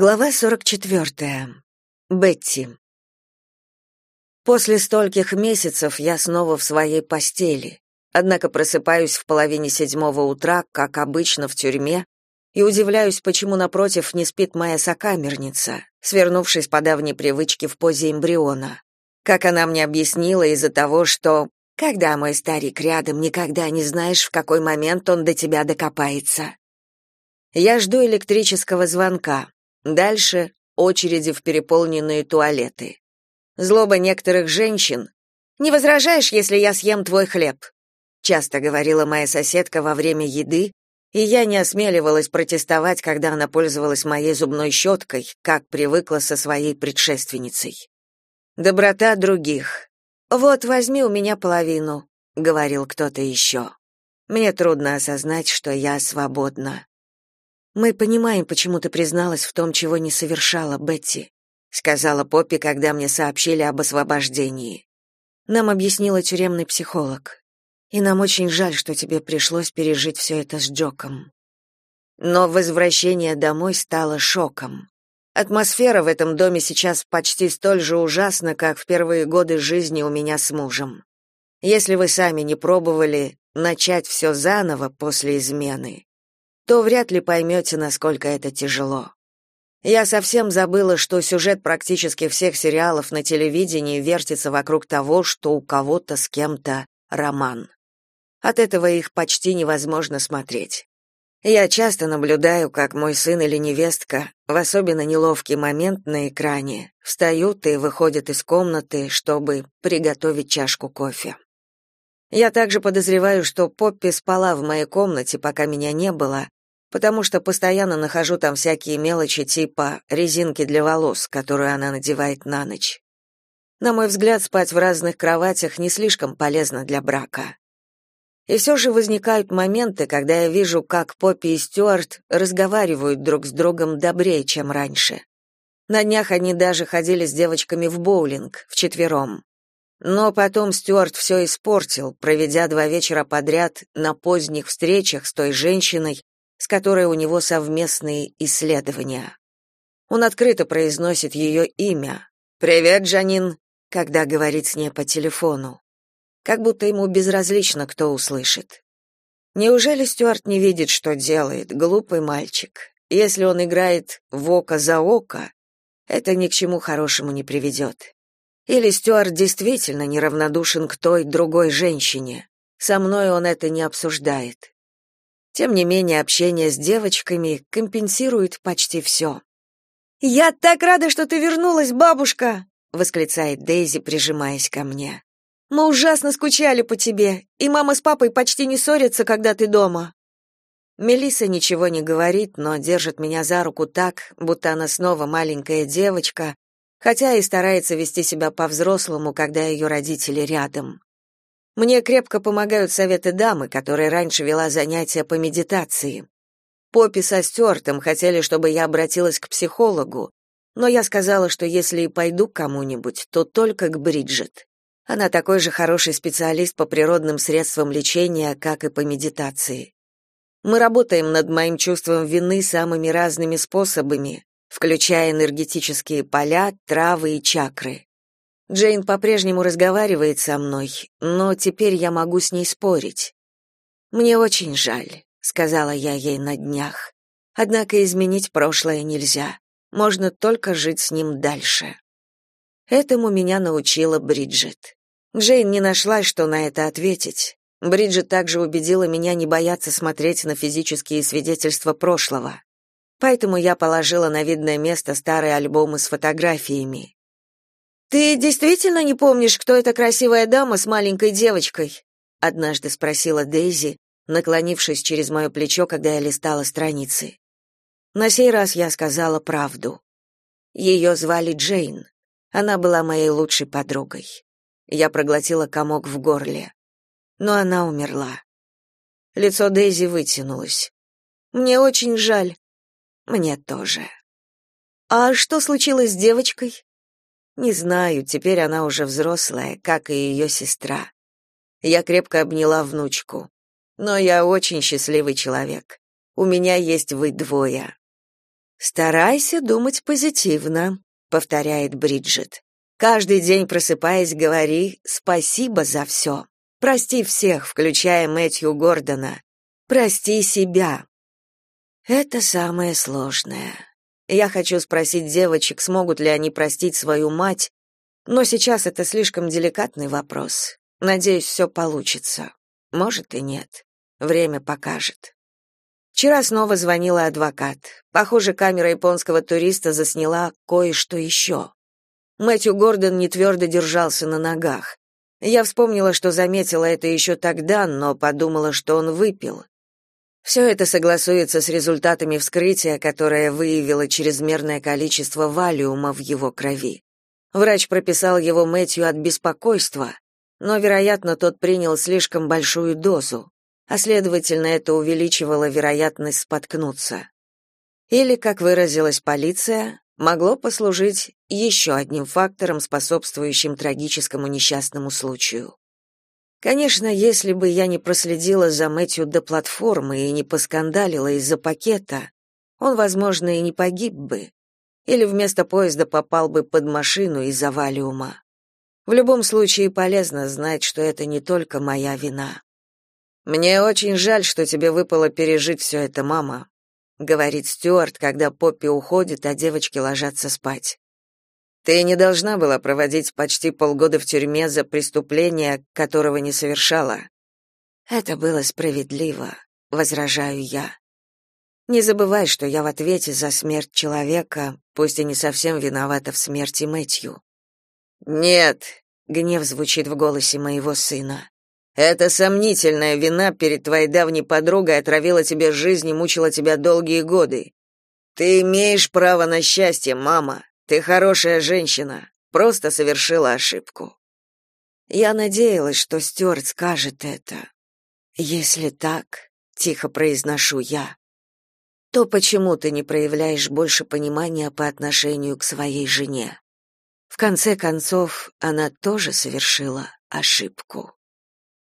Глава 44. Бетти. После стольких месяцев я снова в своей постели. Однако просыпаюсь в половине седьмого утра, как обычно в тюрьме, и удивляюсь, почему напротив не спит моя сокамерница, свернувшись по давней привычке в позе эмбриона. Как она мне объяснила, из-за того, что когда мой старик рядом, никогда не знаешь, в какой момент он до тебя докопается. Я жду электрического звонка. Дальше очереди в переполненные туалеты. Злоба некоторых женщин. «Не возражаешь, если я съем твой хлеб?» Часто говорила моя соседка во время еды, и я не осмеливалась протестовать, когда она пользовалась моей зубной щеткой, как привыкла со своей предшественницей. Доброта других. «Вот, возьми у меня половину», — говорил кто-то еще. Мне трудно осознать, что я свободна. Мы понимаем, почему ты призналась в том, чего не совершала, Бетти, сказала Поппи, когда мне сообщили об освобождении. Нам объяснила тюремный психолог. И нам очень жаль, что тебе пришлось пережить все это с Джоком. Но возвращение домой стало шоком. Атмосфера в этом доме сейчас почти столь же ужасна, как в первые годы жизни у меня с мужем. Если вы сами не пробовали начать все заново после измены, то вряд ли поймете, насколько это тяжело. Я совсем забыла, что сюжет практически всех сериалов на телевидении вертится вокруг того, что у кого-то с кем-то роман. От этого их почти невозможно смотреть. Я часто наблюдаю, как мой сын или невестка в особенно неловкий момент на экране встают и выходят из комнаты, чтобы приготовить чашку кофе. Я также подозреваю, что Поппи спала в моей комнате, пока меня не было, потому что постоянно нахожу там всякие мелочи типа резинки для волос, которую она надевает на ночь. На мой взгляд, спать в разных кроватях не слишком полезно для брака. И все же возникают моменты, когда я вижу, как Поппи и Стюарт разговаривают друг с другом добрее, чем раньше. На днях они даже ходили с девочками в боулинг, вчетвером. Но потом Стюарт все испортил, проведя два вечера подряд на поздних встречах с той женщиной, с которой у него совместные исследования. Он открыто произносит ее имя. «Привет, Джанин», когда говорит с ней по телефону. Как будто ему безразлично, кто услышит. Неужели Стюарт не видит, что делает, глупый мальчик? Если он играет в око за око, это ни к чему хорошему не приведет. Или Стюарт действительно неравнодушен к той другой женщине. Со мной он это не обсуждает. Тем не менее, общение с девочками компенсирует почти все. «Я так рада, что ты вернулась, бабушка!» — восклицает Дейзи, прижимаясь ко мне. «Мы ужасно скучали по тебе, и мама с папой почти не ссорятся, когда ты дома». Мелиса ничего не говорит, но держит меня за руку так, будто она снова маленькая девочка, хотя и старается вести себя по-взрослому, когда ее родители рядом. Мне крепко помогают советы дамы, которая раньше вела занятия по медитации. Поппи со Стюартом хотели, чтобы я обратилась к психологу, но я сказала, что если и пойду к кому-нибудь, то только к Бриджит. Она такой же хороший специалист по природным средствам лечения, как и по медитации. Мы работаем над моим чувством вины самыми разными способами, включая энергетические поля, травы и чакры. Джейн по-прежнему разговаривает со мной, но теперь я могу с ней спорить. Мне очень жаль, сказала я ей на днях. Однако изменить прошлое нельзя. Можно только жить с ним дальше. Этому меня научила Бриджит. Джейн не нашла, что на это ответить. Бриджит также убедила меня не бояться смотреть на физические свидетельства прошлого. Поэтому я положила на видное место старые альбомы с фотографиями. Ты действительно не помнишь, кто эта красивая дама с маленькой девочкой? однажды спросила Дейзи, наклонившись через мое плечо, когда я листала страницы. На сей раз я сказала правду. Ее звали Джейн. Она была моей лучшей подругой. Я проглотила комок в горле. Но она умерла. Лицо Дейзи вытянулось. Мне очень жаль. Мне тоже. А что случилось с девочкой? Не знаю, теперь она уже взрослая, как и ее сестра. Я крепко обняла внучку. Но я очень счастливый человек. У меня есть вы двое. Старайся думать позитивно, повторяет Бриджит. Каждый день просыпаясь, говори спасибо за все. Прости всех, включая Мэтью Гордона. Прости себя. Это самое сложное. Я хочу спросить девочек, смогут ли они простить свою мать, но сейчас это слишком деликатный вопрос. Надеюсь, все получится. Может и нет. Время покажет. Вчера снова звонила адвокат. Похоже, камера японского туриста засняла кое-что еще. Мэтью Гордон не твердо держался на ногах. Я вспомнила, что заметила это еще тогда, но подумала, что он выпил. Все это согласуется с результатами вскрытия, которое выявило чрезмерное количество валиума в его крови. Врач прописал его Мэтью от беспокойства, но, вероятно, тот принял слишком большую дозу, а следовательно, это увеличивало вероятность споткнуться. Или, как выразилась полиция, могло послужить еще одним фактором, способствующим трагическому несчастному случаю. Конечно, если бы я не проследила за Мэтью до платформы и не поскандалила из-за пакета, он, возможно, и не погиб бы или вместо поезда попал бы под машину из-за валиума. В любом случае полезно знать, что это не только моя вина. Мне очень жаль, что тебе выпало пережить все это, мама, говорит Стюарт, когда Поппи уходит, а девочки ложатся спать. Ты не должна была проводить почти полгода в тюрьме за преступление, которого не совершала. Это было справедливо, возражаю я. Не забывай, что я в ответе за смерть человека, пусть и не совсем виновата в смерти Мэтью. Нет, гнев звучит в голосе моего сына. Это сомнительная вина перед твоей давней подругой отравила тебе жизнь и мучила тебя долгие годы. Ты имеешь право на счастье, мама. Ты хорошая женщина, просто совершила ошибку. Я надеялась, что Стюарт скажет это. Если так, тихо произношу я, то почему ты не проявляешь больше понимания по отношению к своей жене? В конце концов, она тоже совершила ошибку.